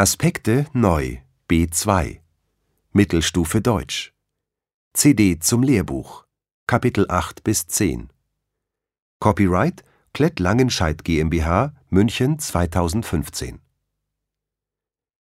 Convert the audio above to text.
Aspekte neu B2 Mittelstufe Deutsch. CD zum Lehrbuch. Kapitel 8 bis 10 Copyright Klett Langenscheidt GmbH München 2015